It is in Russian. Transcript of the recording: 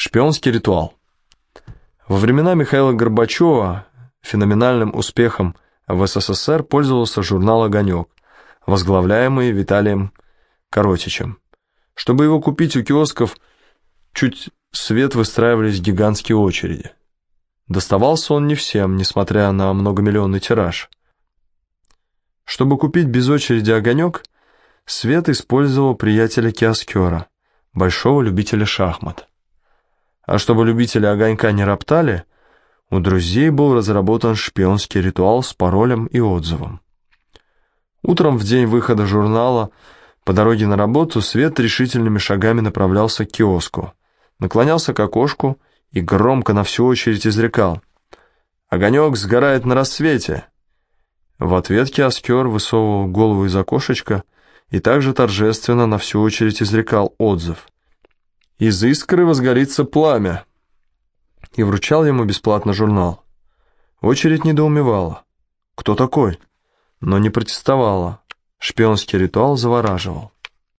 Шпионский ритуал. Во времена Михаила Горбачева феноменальным успехом в СССР пользовался журнал «Огонек», возглавляемый Виталием Коротичем. Чтобы его купить у киосков, чуть свет выстраивались гигантские очереди. Доставался он не всем, несмотря на многомиллионный тираж. Чтобы купить без очереди огонек, Свет использовал приятеля Киоскера, большого любителя шахмат. А чтобы любители огонька не роптали, у друзей был разработан шпионский ритуал с паролем и отзывом. Утром в день выхода журнала по дороге на работу Свет решительными шагами направлялся к киоску, наклонялся к окошку и громко на всю очередь изрекал «Огонек сгорает на рассвете!» В ответ киоскер высовывал голову из окошечка и также торжественно на всю очередь изрекал отзыв – из искры возгорится пламя. И вручал ему бесплатно журнал. Очередь недоумевала. Кто такой? Но не протестовала. Шпионский ритуал завораживал.